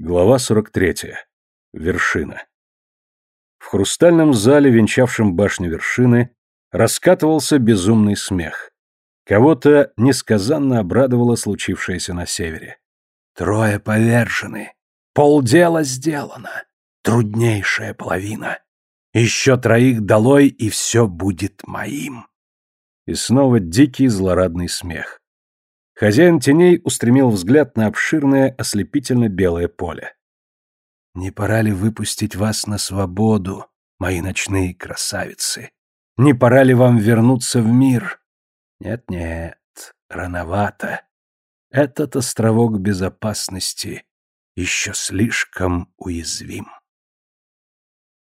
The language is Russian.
Глава 43. Вершина. В хрустальном зале, венчавшем башню вершины, раскатывался безумный смех. Кого-то несказанно обрадовало случившееся на севере. «Трое повержены. Полдела сделано. Труднейшая половина. Еще троих долой, и все будет моим». И снова дикий злорадный смех. Хозяин теней устремил взгляд на обширное ослепительно-белое поле. «Не пора ли выпустить вас на свободу, мои ночные красавицы? Не пора ли вам вернуться в мир? Нет-нет, рановато. Этот островок безопасности еще слишком уязвим».